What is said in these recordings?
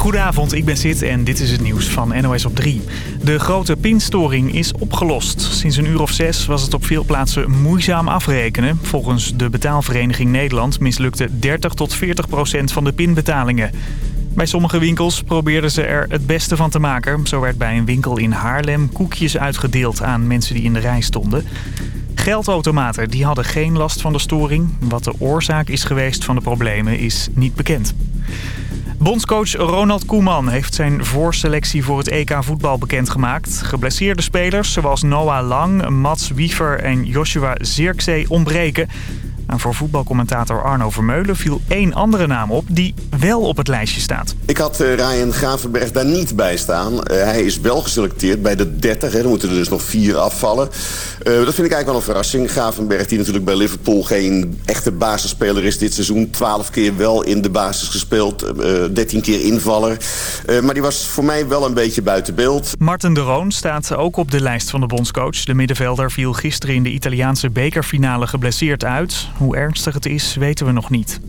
Goedenavond, ik ben Sid en dit is het nieuws van NOS op 3. De grote pinstoring is opgelost. Sinds een uur of zes was het op veel plaatsen moeizaam afrekenen. Volgens de betaalvereniging Nederland mislukte 30 tot 40 procent van de pinbetalingen. Bij sommige winkels probeerden ze er het beste van te maken. Zo werd bij een winkel in Haarlem koekjes uitgedeeld aan mensen die in de rij stonden. Geldautomaten die hadden geen last van de storing. Wat de oorzaak is geweest van de problemen is niet bekend. Bondscoach Ronald Koeman heeft zijn voorselectie voor het EK voetbal bekendgemaakt. Geblesseerde spelers zoals Noah Lang, Mats Wiever en Joshua Zirkzee ontbreken. En voor voetbalcommentator Arno Vermeulen viel één andere naam op die wel op het lijstje staat. Ik had uh, Ryan Gravenberg daar niet bij staan. Uh, hij is wel geselecteerd bij de 30. Hè. Er moeten er dus nog vier afvallen. Uh, dat vind ik eigenlijk wel een verrassing. Gravenberg die natuurlijk bij Liverpool geen echte basisspeler is dit seizoen. 12 keer wel in de basis gespeeld. 13 keer invaller. maar die was voor mij wel een beetje buiten beeld. Martin de Roon staat ook op de lijst van de bondscoach. De middenvelder viel gisteren in de Italiaanse bekerfinale geblesseerd uit. Hoe ernstig het is, weten we nog niet.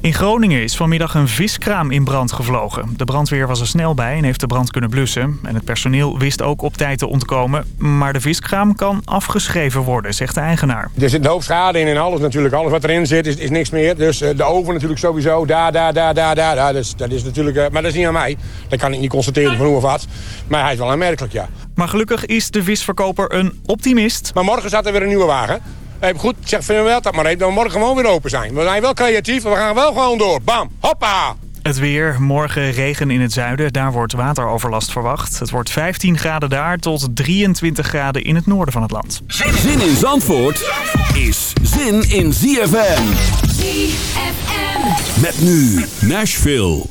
In Groningen is vanmiddag een viskraam in brand gevlogen. De brandweer was er snel bij en heeft de brand kunnen blussen. En het personeel wist ook op tijd te ontkomen. Maar de viskraam kan afgeschreven worden, zegt de eigenaar. Er zit een hoop schade in en alles natuurlijk. Alles wat erin zit is, is niks meer. Dus uh, de oven natuurlijk sowieso. Daar, daar, daar, daar, daar. daar. Dus, dat is natuurlijk, uh, maar dat is niet aan mij. Dat kan ik niet constateren van hoe of wat. Maar hij is wel aanmerkelijk, ja. Maar gelukkig is de visverkoper een optimist. Maar morgen staat er weer een nieuwe wagen. Hey, goed, zeg van wel dat maar even dat we morgen gewoon weer open zijn. We zijn wel creatief en we gaan wel gewoon door. Bam, hoppa! Het weer, morgen regen in het zuiden. Daar wordt wateroverlast verwacht. Het wordt 15 graden daar tot 23 graden in het noorden van het land. Zin in Zandvoort is zin in ZFM. ZFM. Met nu Nashville.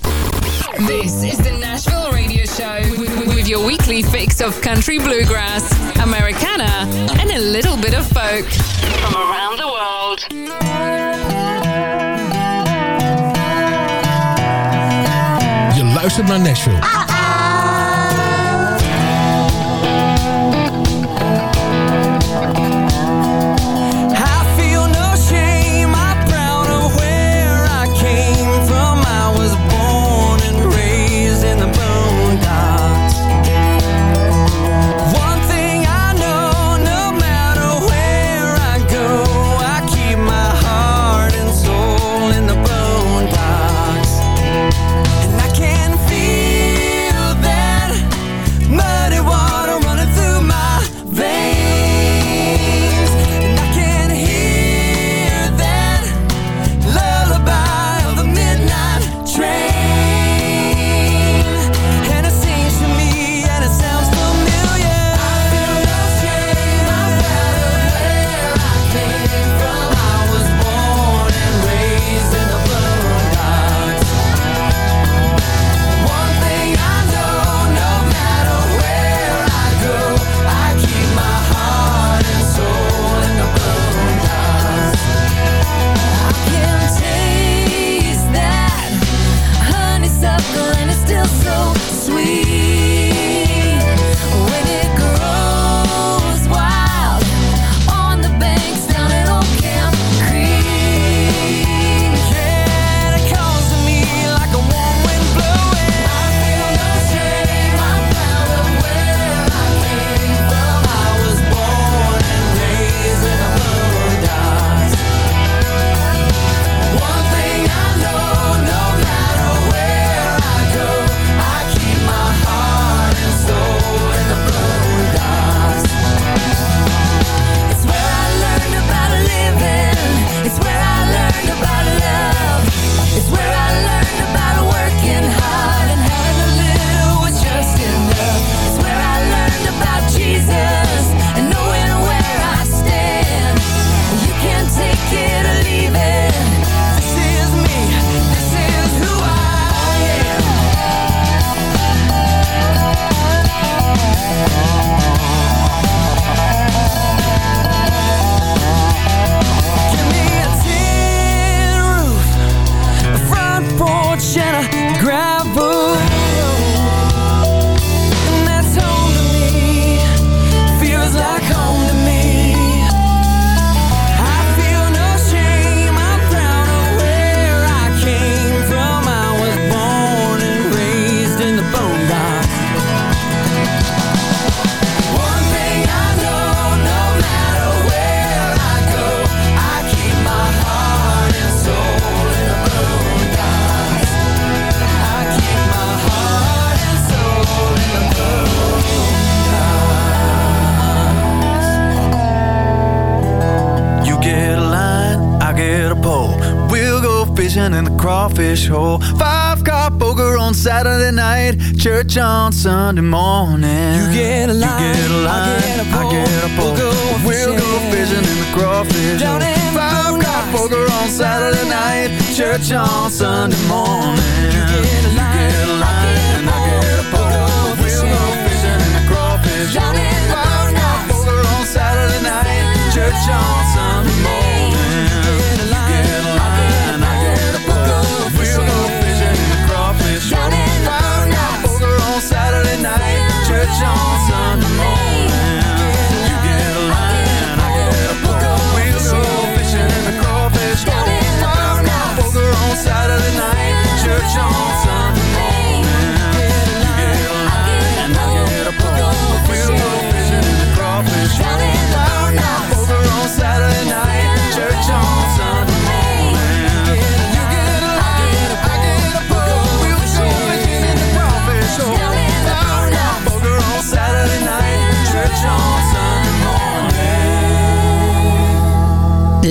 This is the Nashville with your weekly fix of country bluegrass, Americana, and a little bit of folk from around the world. Je luistert naar Nashville. Ah, ah. Sunday morning. You get a line, you get a line, I get a pole. Get a. We'll go fishing in the crawfish Down in Five cop poker on Saturday night, church on Sunday morning. You get a line, I get a pole. We'll go fishing in the crawfish. Five poker on Saturday night, church on Sunday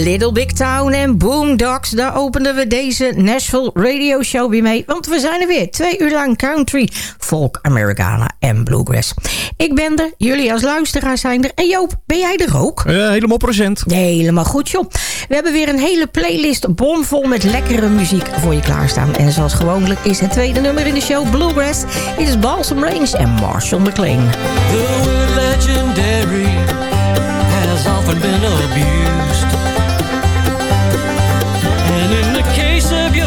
Little Big Town en Boondocks. Daar openden we deze Nashville Radio Show weer mee. Want we zijn er weer. Twee uur lang country, folk, Americana en bluegrass. Ik ben er. Jullie als luisteraar zijn er. En Joop, ben jij er ook? helemaal procent. Helemaal goed, joh. We hebben weer een hele playlist bomvol met lekkere muziek voor je klaarstaan. En zoals gewoonlijk is het tweede nummer in de show Bluegrass. Dit is Balsam Range en Marshall McLean. The word legendary has often been abused.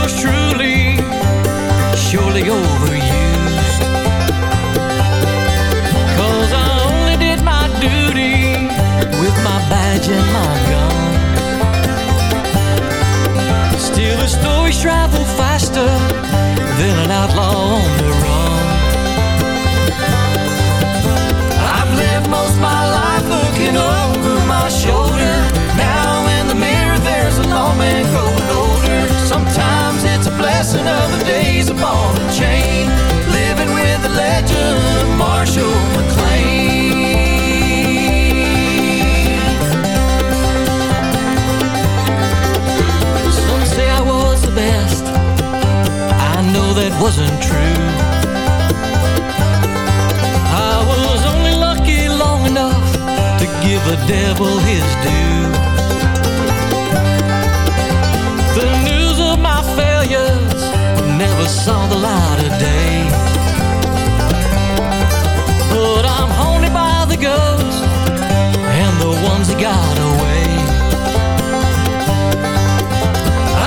Yours truly, surely overused. Cause I only did my duty with my badge and my gun. Still the stories travel faster than an outlaw a blessing, other days upon a chain. Living with the legend of Marshall McLean. Some say I was the best. I know that wasn't true. I was only lucky long enough to give the devil his due. Saw the light of day. But I'm haunted by the ghosts and the ones that got away.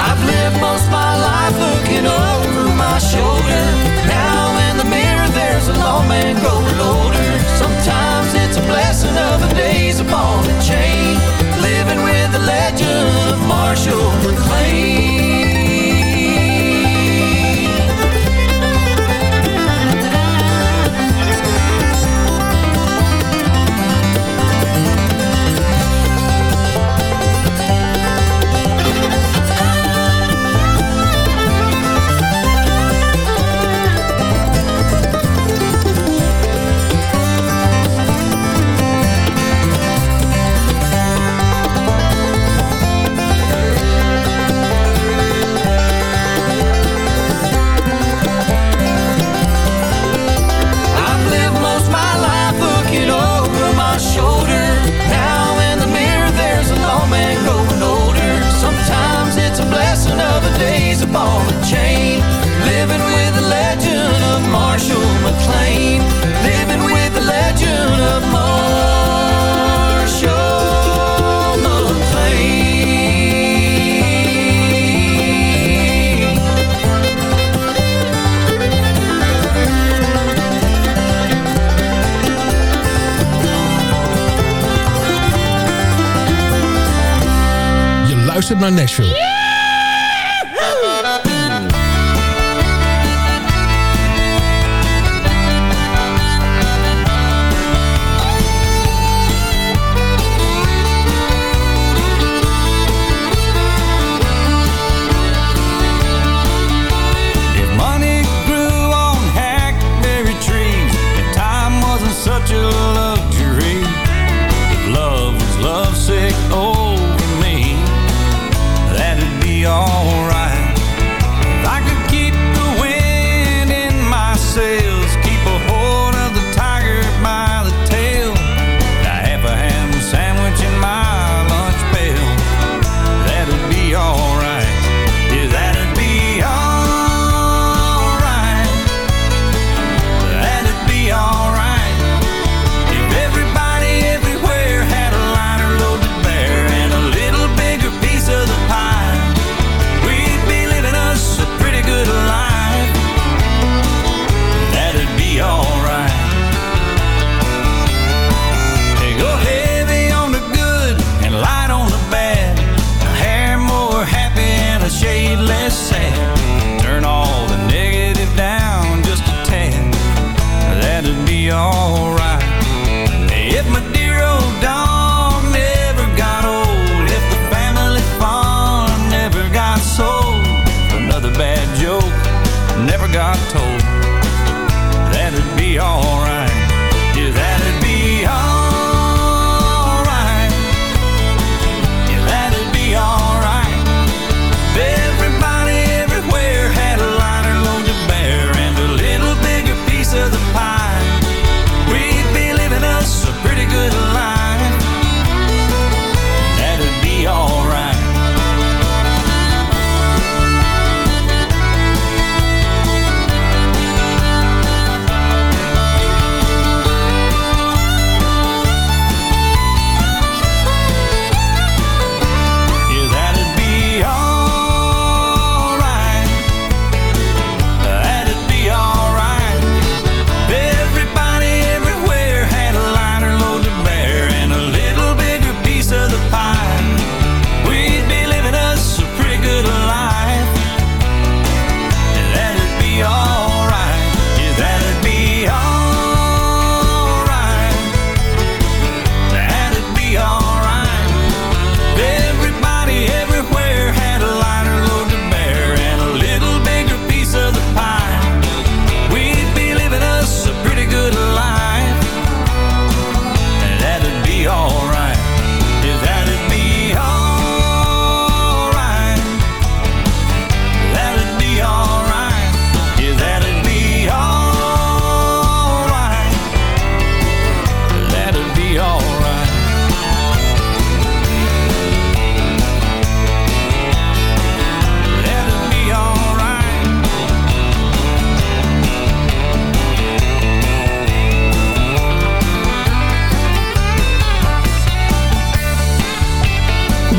I've lived most of my life looking over my shoulder. Now in the mirror there's a lawman growing older. Sometimes it's a blessing, other days upon a chain. Living with the legend of Marshall McLean. Naar Nashville.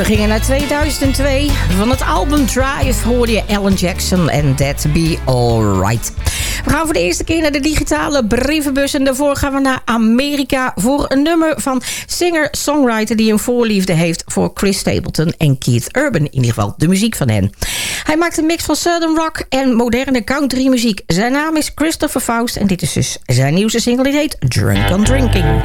Gingen naar 2002. Van het album Drive hoorde je Alan Jackson en That Be Alright. We gaan voor de eerste keer naar de digitale brievenbus. En daarvoor gaan we naar Amerika voor een nummer van singer-songwriter... die een voorliefde heeft voor Chris Stapleton en Keith Urban. In ieder geval de muziek van hen. Hij maakt een mix van southern rock en moderne country muziek. Zijn naam is Christopher Faust en dit is dus zijn nieuwste single. Die heet Drunk on Drinking.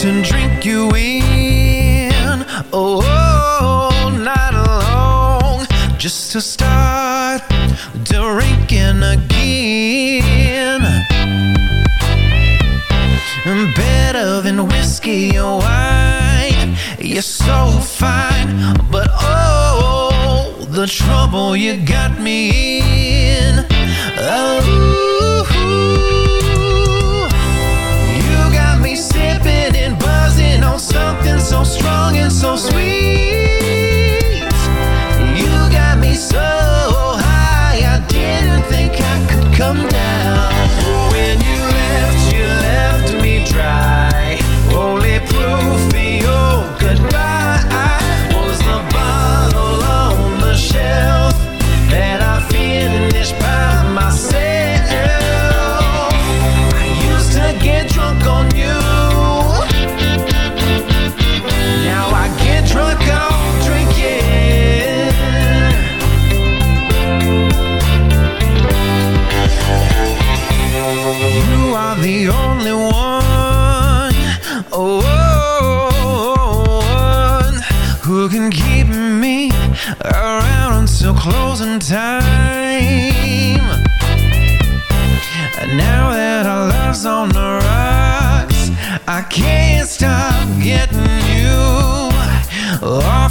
To drink you in oh, all night long just to start drinking again. Better than whiskey or wine. You're so fine, but oh, the trouble you got me in. Oh, something so strong and so sweet. You got me so high, I didn't think I could come down.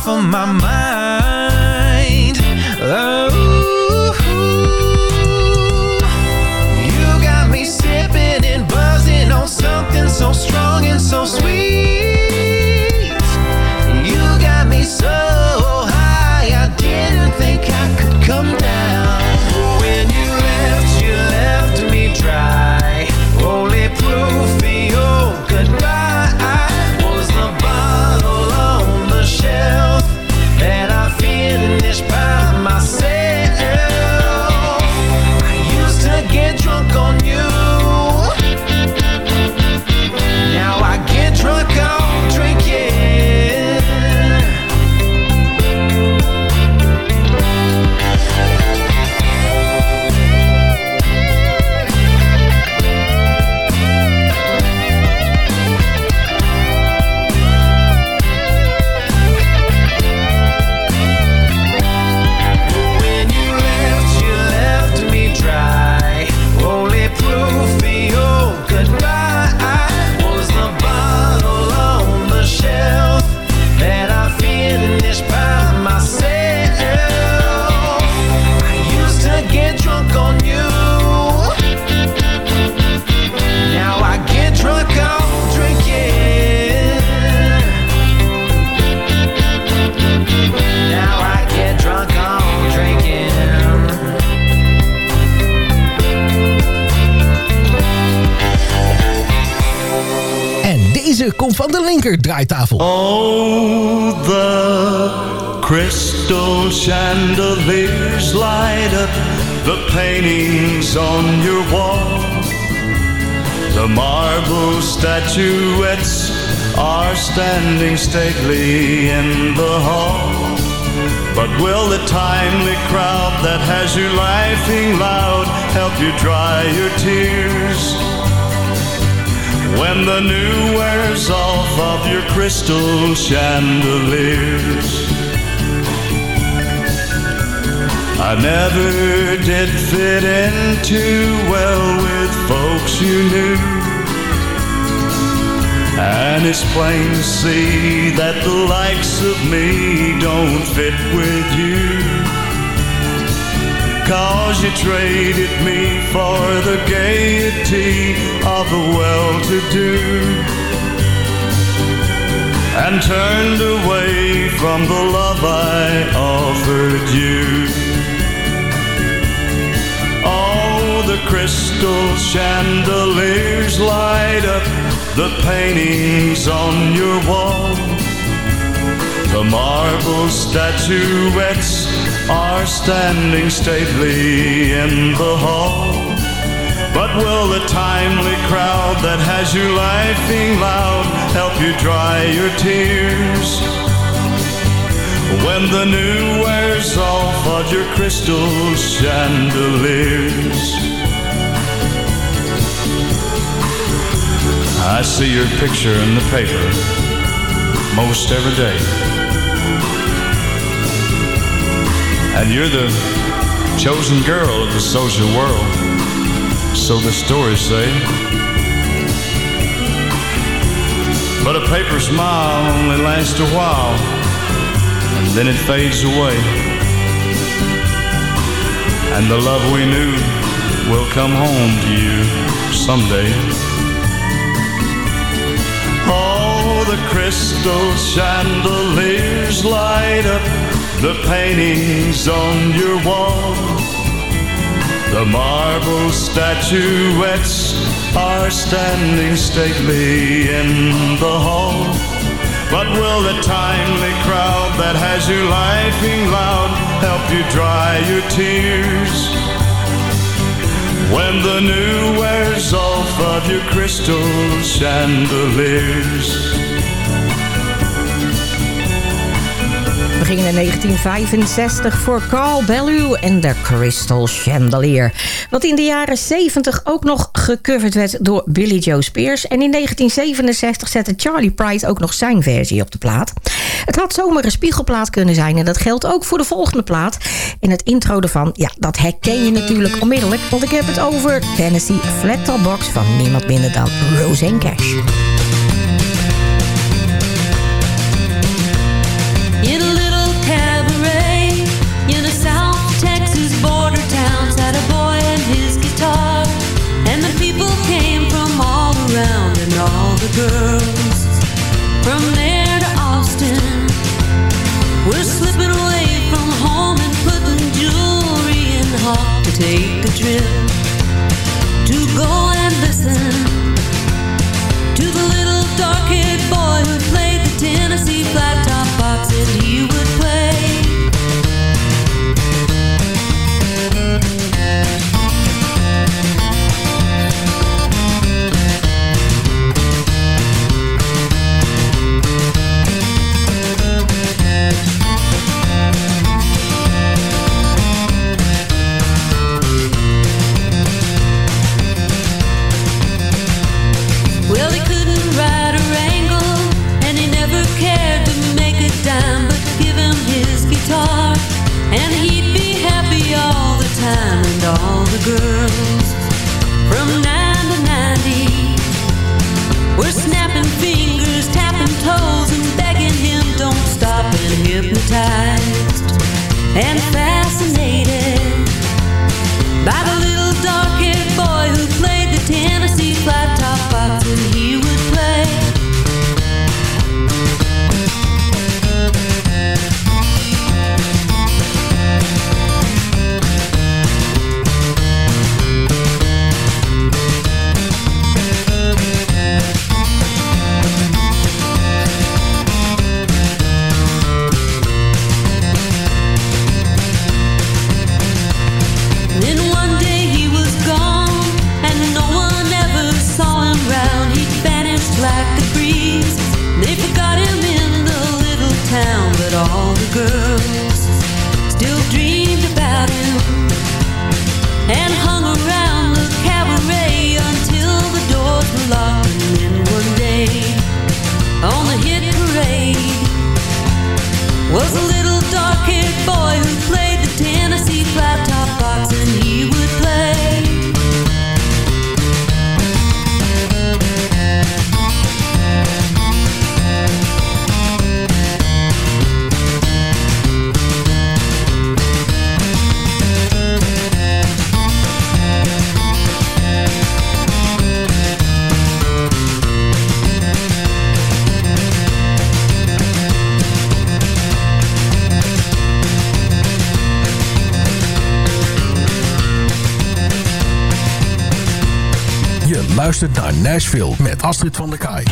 Of my mind. Oh, you got me sipping and buzzing on something so strong and so sweet. You got me so high, I didn't think I could come komt linker draaitafel. Oh, the crystal chandeliers light up the paintings on your wall. The marble statuettes are standing stately in the hall. But will the timely crowd that has you laughing loud help you dry your tears? When the new wears off of your crystal chandeliers. I never did fit in too well with folks you knew. And it's plain to see that the likes of me don't fit with you. Cause you traded me for the gaiety of the well-to-do. And turned away from the love I offered you. Oh, the crystal chandeliers light up the paintings on your wall. The marble statuettes are standing stately in the hall. But will the timely crowd that has you laughing loud help you dry your tears? When the new wears off of your crystal chandeliers. I see your picture in the paper most every day. And you're the chosen girl of the social world, so the stories say. But a paper smile only lasts a while, and then it fades away. And the love we knew will come home to you someday. Oh, the crystal chandeliers light up the paintings on your wall. The marble statuettes are standing stately in the hall. But will the timely crowd that has you laughing loud help you dry your tears? When the new wears off of your crystal chandeliers. In 1965 voor Carl Bellew en de Crystal Chandelier. Wat in de jaren 70 ook nog gecoverd werd door Billy Joe Spears. En in 1967 zette Charlie Pride ook nog zijn versie op de plaat. Het had zomaar een spiegelplaat kunnen zijn. En dat geldt ook voor de volgende plaat. En het intro ervan, ja, dat herken je natuurlijk onmiddellijk. Want ik heb het over Tennessee Box van niemand minder dan Roseanne Cash. Girls from there to Austin were slipping away from home and putting jewelry in hawk to take the trip to go and listen to the little dark-haired boy who played the Tennessee flat top box and he would play. Girls from nine to ninety. Were snapping fingers, tapping toes, and begging him don't stop, and hypnotized and fascinated Nashville met Astrid van der Kaai.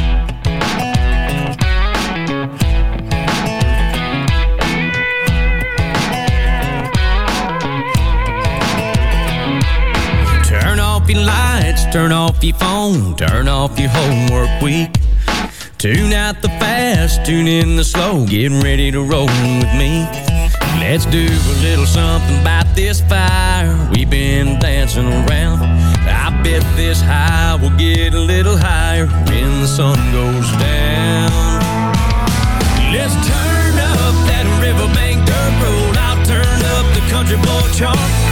Turn off your lights, turn off your phone, turn off your homework week. Tune out the fast, tune in the slow, get ready to roll with me. Let's do a little something about this fire we've been dancing around. I bet this high will get a little higher when the sun goes down. Let's turn up that riverbank dirt road. I'll turn up the country boy chart.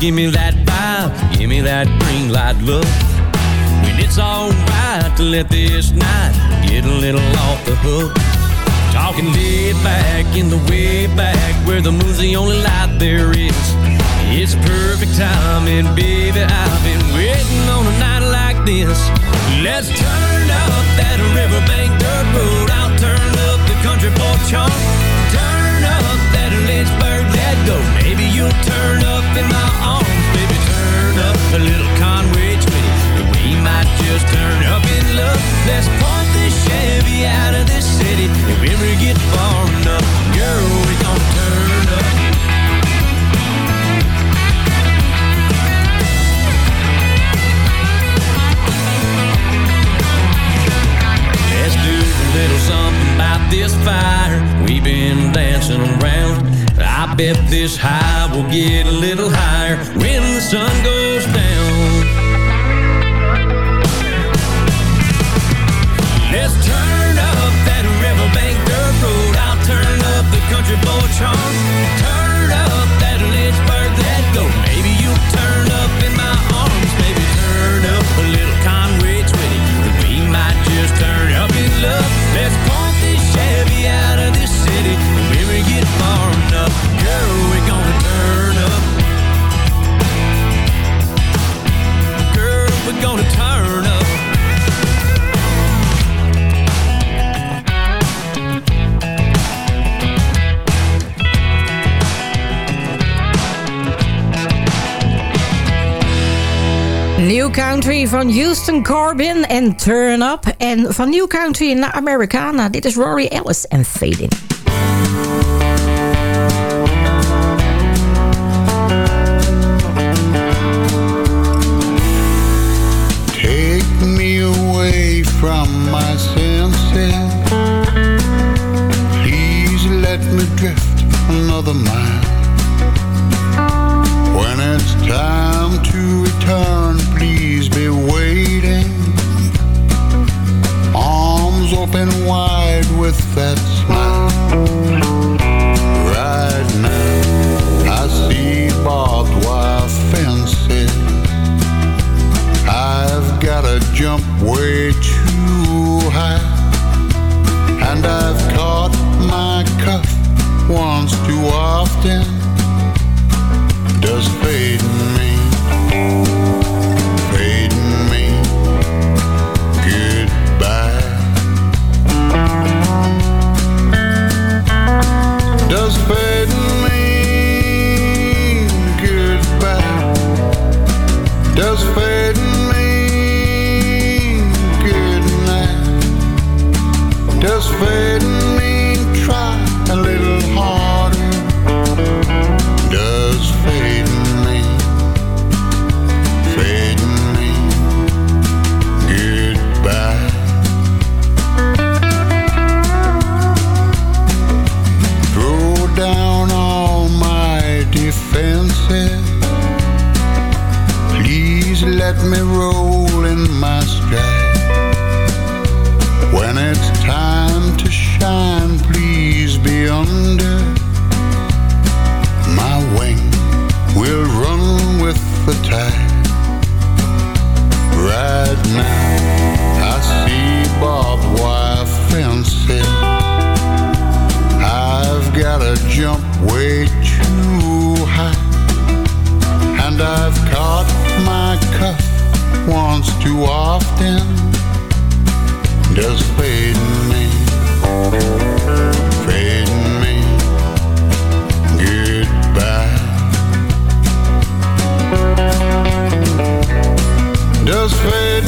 Give me that vibe, give me that green light look. When it's alright to let this night get a little off the hook. Talking laid back in the way back where the moon's the only light there is. It's perfect timing, baby. I've been waiting on a night like this. Let's turn up that riverbank dirt road. I'll turn up the country boy chart. Turn up in my arms. Baby, turn up a little Conway. We might just turn up in love. Let's Chevy out of this city. If we ever get far enough, girl, we turn up. Let's do a little something about this fire we've been dancing around. Bet this high will get a little higher when the sun goes down. Let's turn up that riverbank dirt road. I'll turn up the country boy charm. New Country van Houston Corbin en Turn Up. En van New Country naar Americana. Dit is Rory Ellis en Fading. let me roll in my stride. When it's time to shine, please be under my wing. We'll run with the tide. Right now, I see barbed wire fences. I've gotta jump way too high, and I've caught once too often just fading me, fading me. Goodbye. Just fading.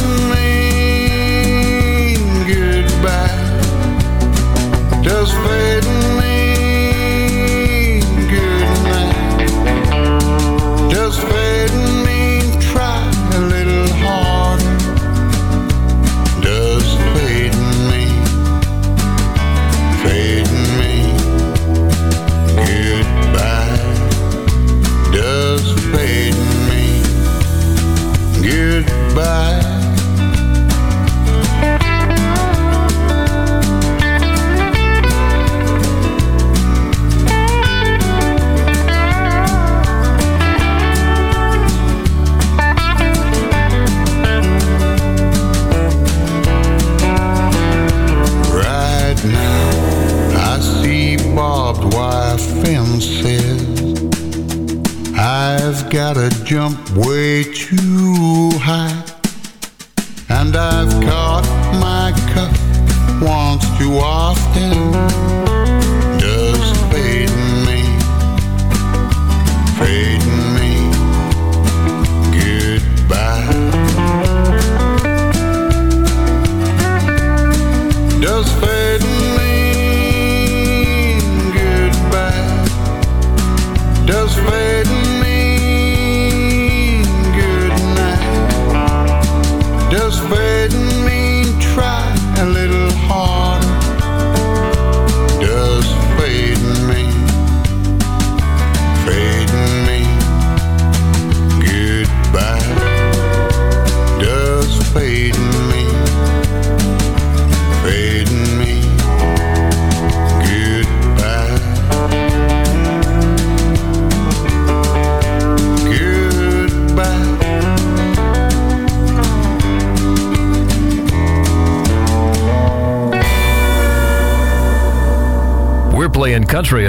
gotta jump way too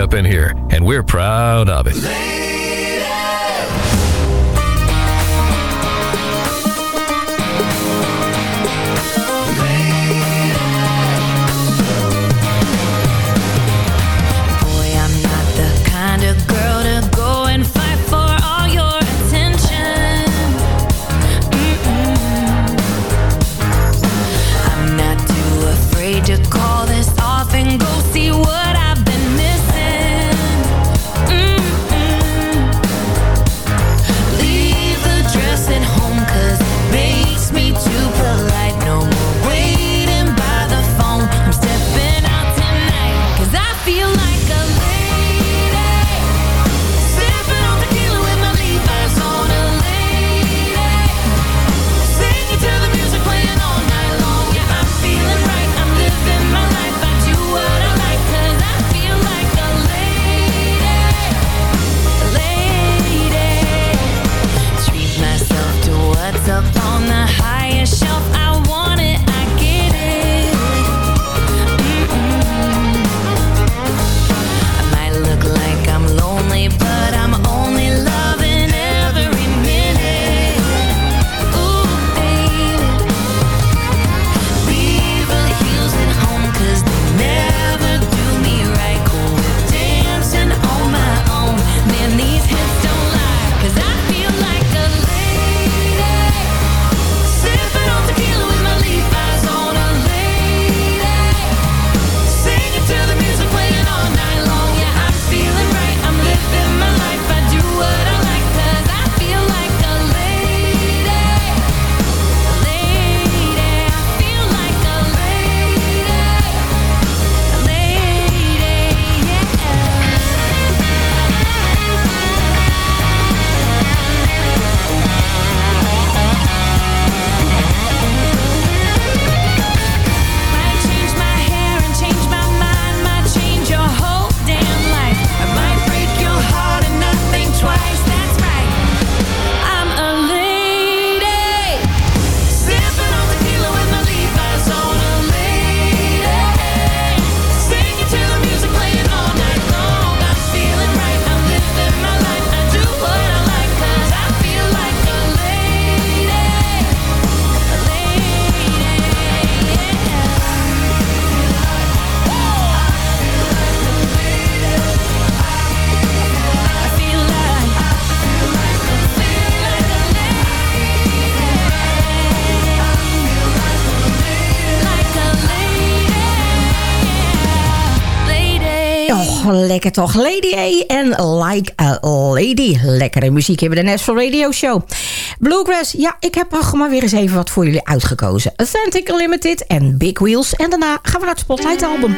up in here, and we're proud of it. Lekker toch. Lady A en Like a Lady. Lekkere muziek hebben de Nashville Radio Show. Bluegrass, ja, ik heb nog maar weer eens even wat voor jullie uitgekozen. Atlantic Limited en Big Wheels. En daarna gaan we naar het Spotlight album.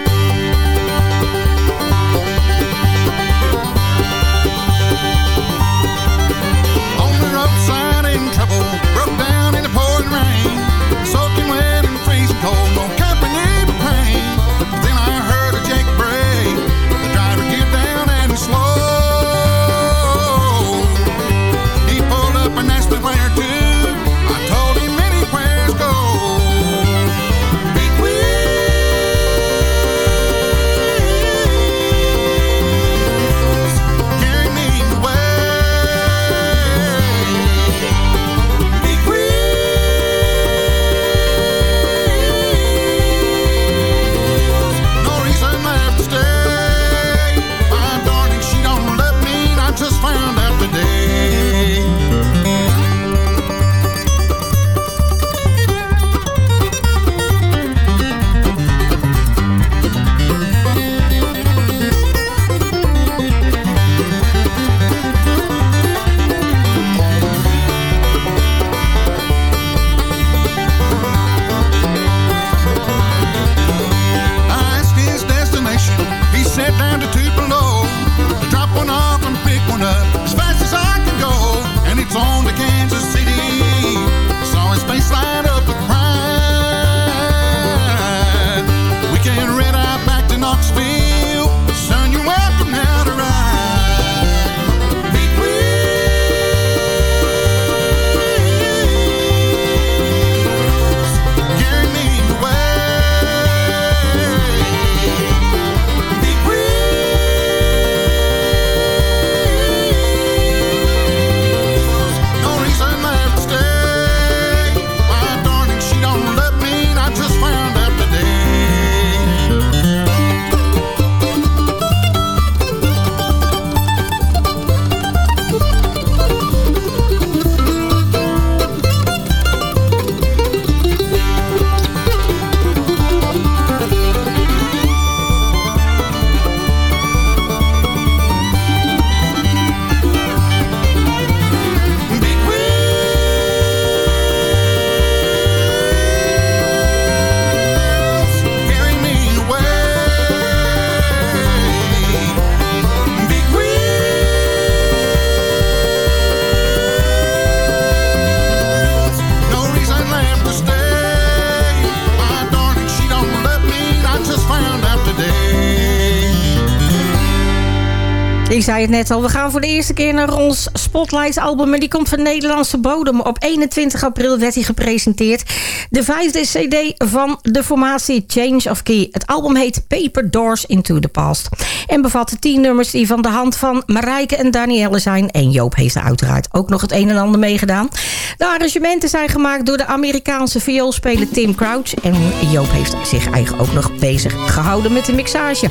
Zei het net al, we gaan voor de eerste keer naar ons Spotlight album. En die komt van Nederlandse bodem. Op 21 april werd hij gepresenteerd. De vijfde cd van de formatie Change of Key. Het album heet Paper Doors Into the Past. En bevat tien nummers die van de hand van Marijke en Danielle zijn. En Joop heeft er uiteraard ook nog het een en ander meegedaan. De arrangementen zijn gemaakt door de Amerikaanse vioolspeler Tim Crouch. En Joop heeft zich eigenlijk ook nog bezig gehouden met de mixage.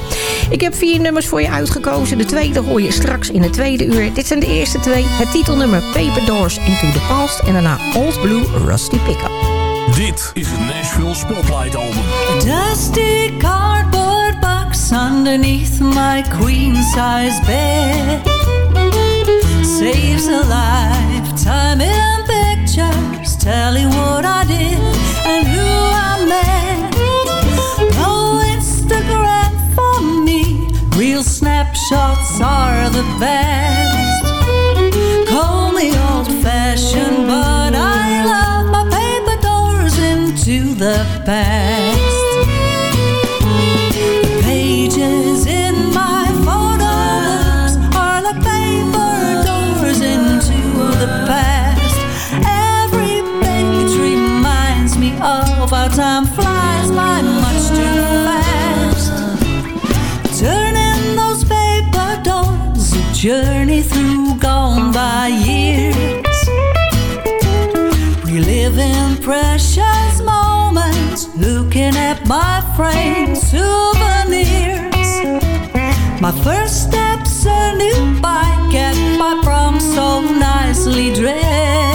Ik heb vier nummers voor je uitgekozen. De tweede hoor je straks in het tweede uur. Dit zijn de eerste twee. Het titelnummer Paper Doors Into the Past. En daarna Old Blue Rusty Pickup. Dit is het Nashville Spotlight Album. Dusty cardboard box underneath my queen size bed saves a lifetime in pictures telling what I did and who I met. No Instagram for me, real snapshots are the best. Call me old fashioned, but I love my paper doors into the past. Of how time flies by much too fast. Turning those paper doors, a journey through gone by years. Reliving precious moments, looking at my framed souvenirs. My first steps, a new bike, and my prom so nicely dressed.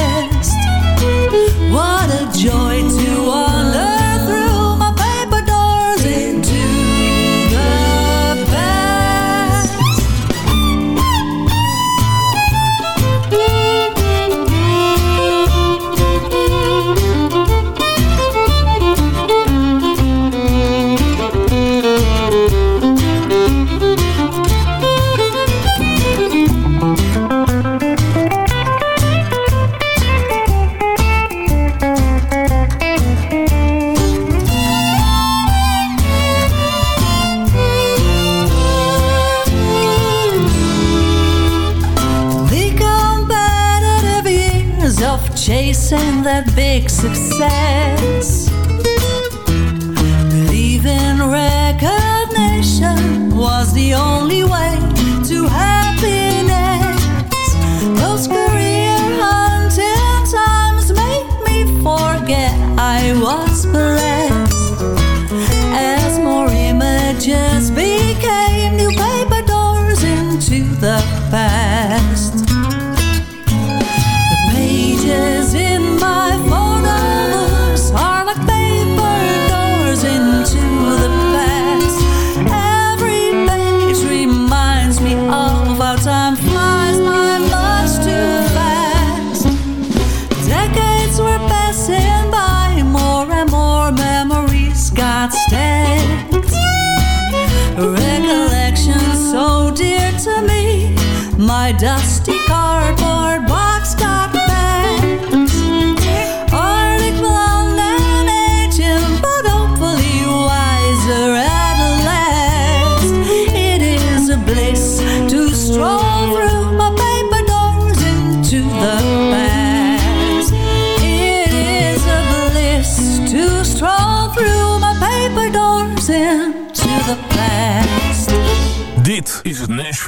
Chasing that big success.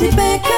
Rusty pickup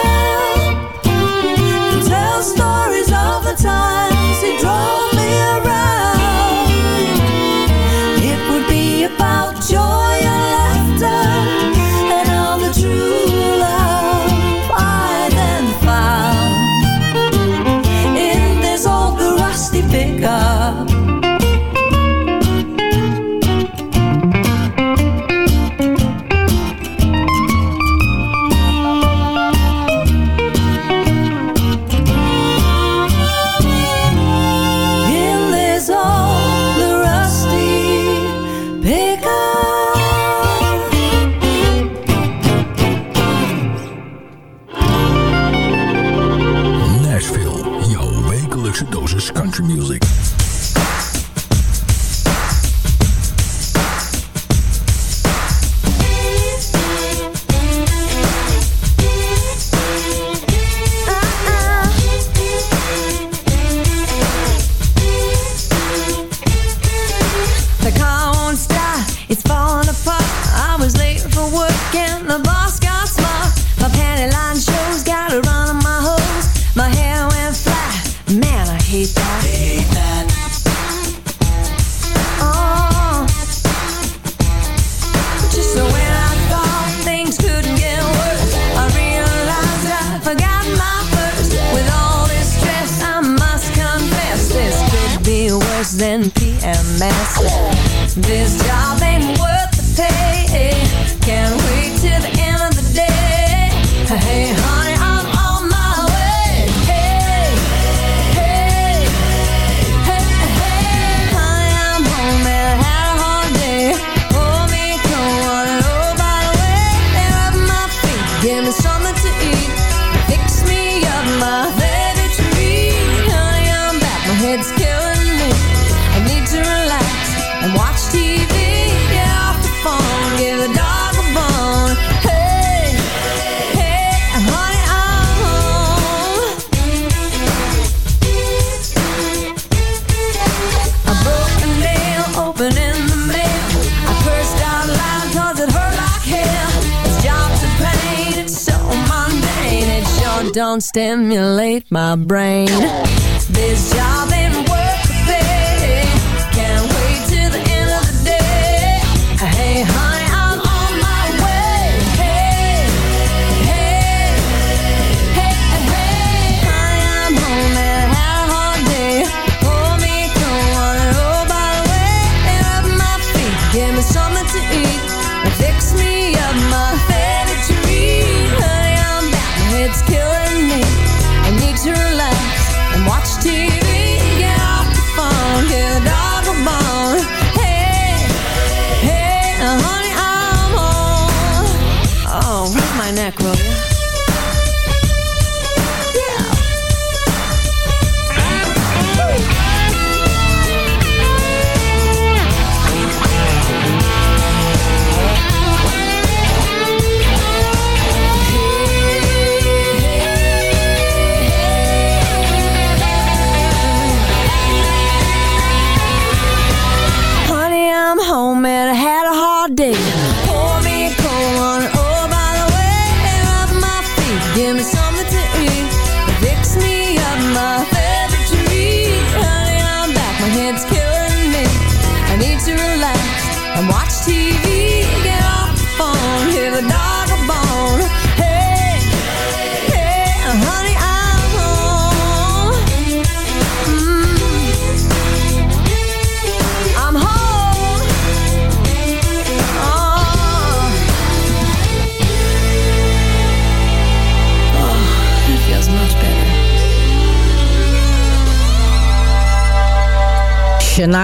um,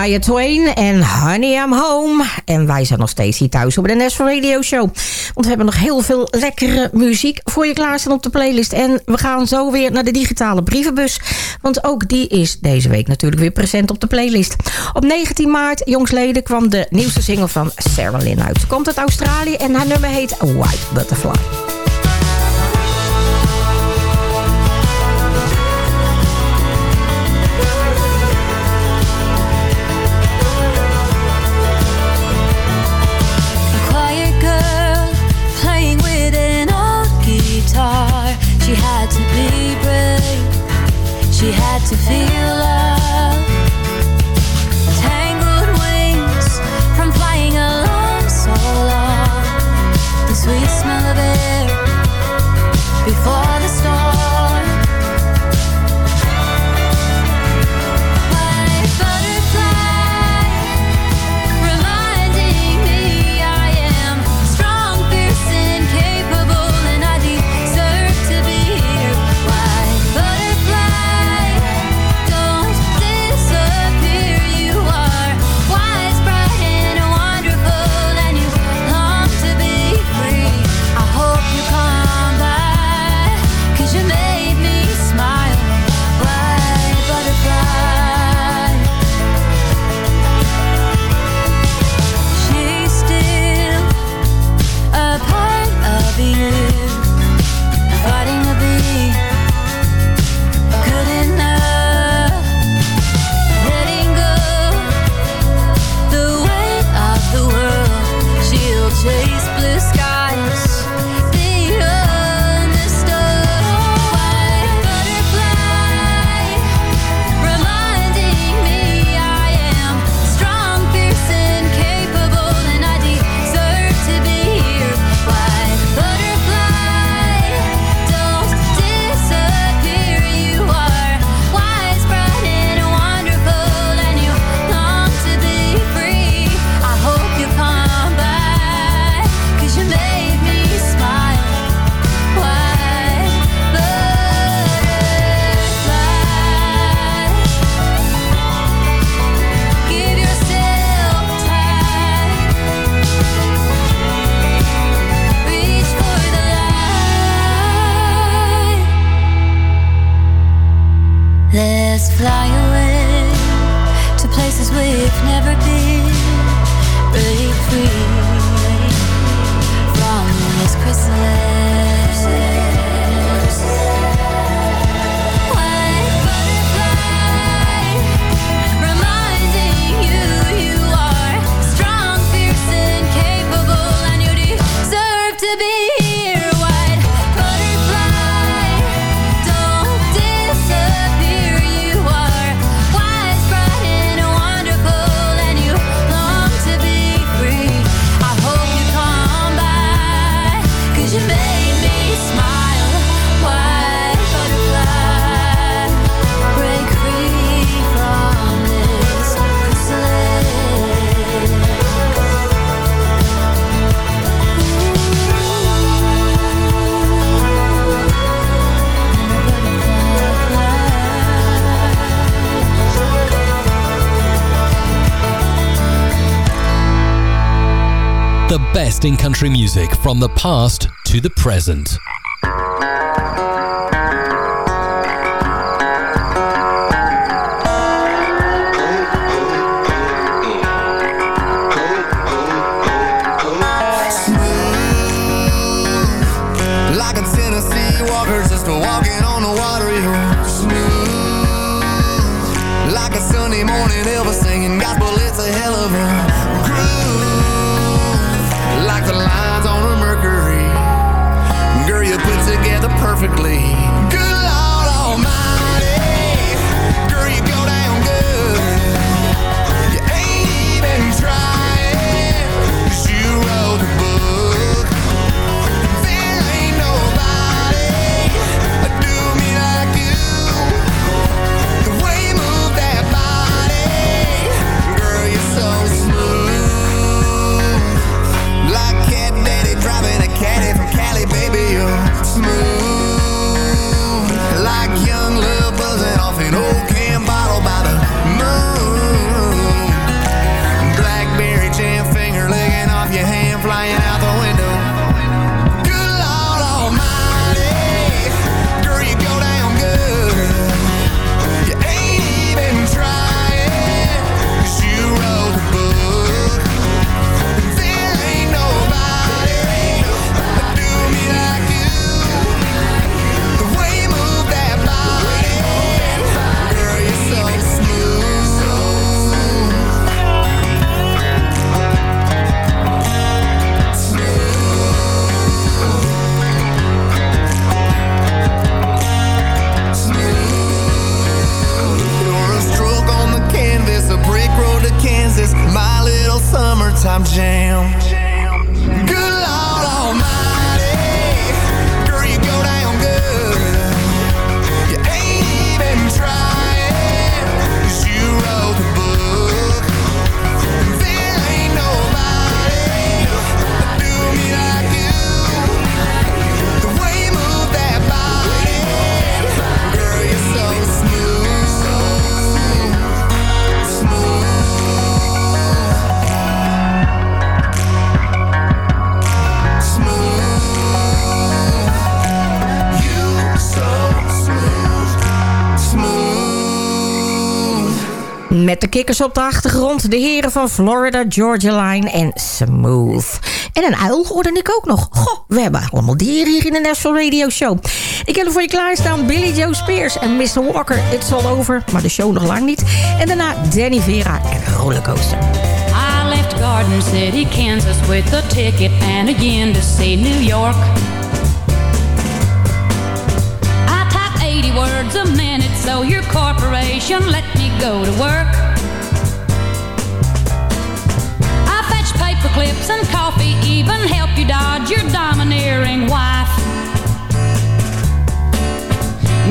Shania Twain en Honey I'm Home. En wij zijn nog steeds hier thuis op de National Radio Show. Want we hebben nog heel veel lekkere muziek voor je klaarstaan op de playlist. En we gaan zo weer naar de digitale brievenbus. Want ook die is deze week natuurlijk weer present op de playlist. Op 19 maart, jongsleden, kwam de nieuwste single van Sarah Lynn uit. Komt uit Australië en haar nummer heet White Butterfly. she had to feel love. We've never been. Free from this chrysalis. Best in country music from the past to the present. Perfectly. Met de kikkers op de achtergrond. De heren van Florida Georgia Line en Smooth. En een uil hoorde ik ook nog. Goh, we hebben allemaal dieren hier in de National Radio Show. Ik heb er voor je klaarstaan Billy Joe Spears en Mr. Walker. It's all over, maar de show nog lang niet. En daarna Danny Vera en Rollercoaster. I left Garden City, Kansas with a ticket and again to see New York. I type 80 words a minute, so your corporation let go to work. I fetch paper clips and coffee, even help you dodge your domineering wife.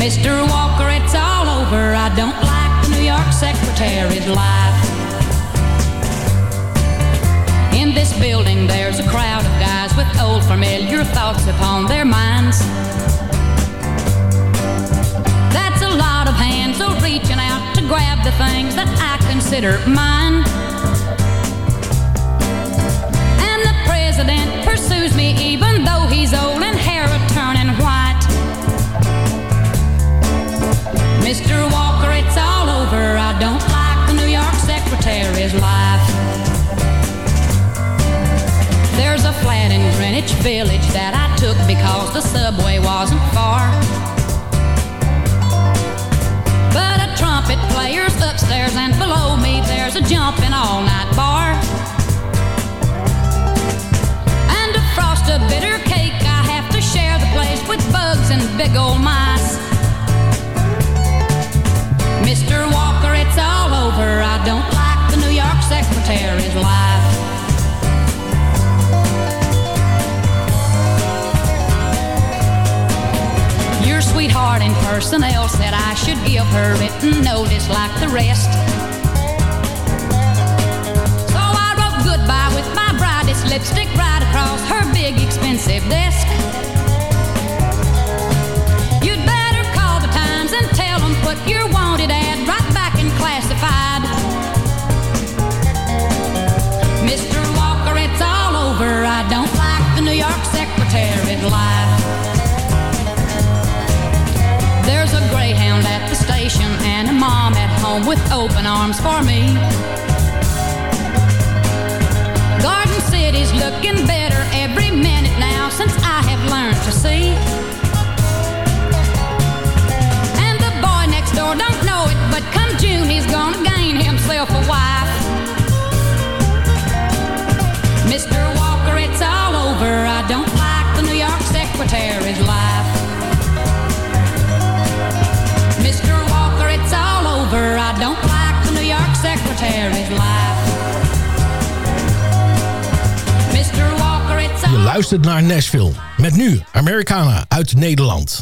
Mr. Walker, it's all over. I don't like the New York secretary's life. In this building, there's a crowd of guys with old familiar thoughts upon their minds. That's a lot of hands so reaching out to grab the things that I consider mine. And the president pursues me even though he's old and hair a turning white. Mr. Walker, it's all over. I don't like the New York secretary's life. There's a flat in Greenwich Village that I took because the subway wasn't far. A trumpet player's upstairs and below me there's a jumping all night bar. And to frost a bitter cake, I have to share the place with bugs and big old mice. Personnel said I should give her written notice like the rest. So I wrote goodbye with my brightest lipstick right across her big expensive desk. You'd better call the Times and tell them put your wanted ad right back in classified. Mr. Walker, it's all over. I don't like the New York secretary's life. Station and a mom at home with open arms for me. Garden City's looking better every minute now since I have learned to see. And the boy next door don't know it, but come June he's gonna gain himself a wife. Mr. Walker, it's all over. I don't like the New York secretary's life. Over. I don't like the New York secretary's life. Mr. Walker, it's Je luistert naar Nashville. Met nu Americana uit Nederland.